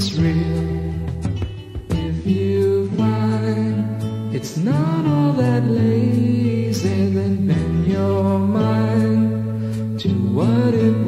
it's real. If you find it's not all that lazy then bend your mind to what it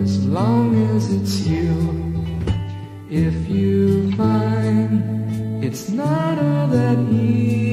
as long as it's you. If you find it's not all that easy.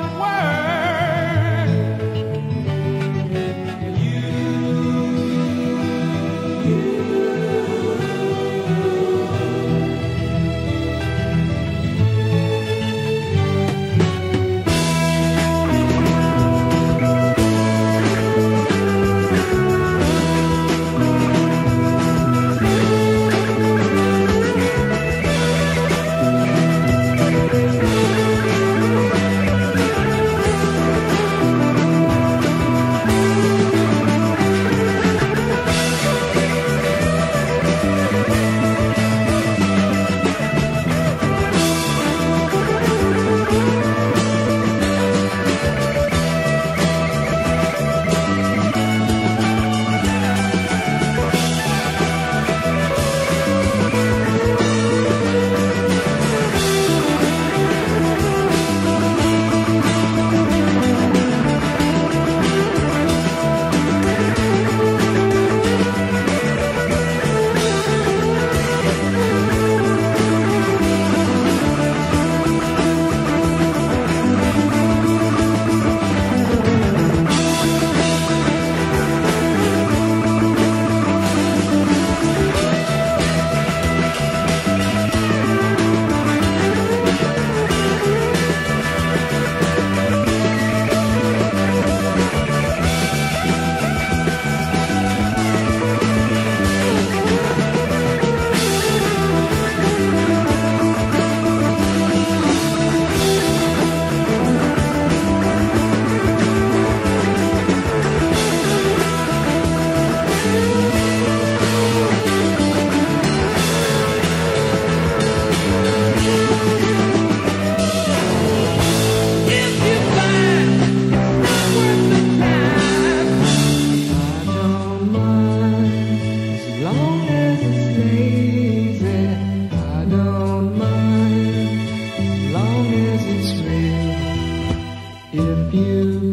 one word. you.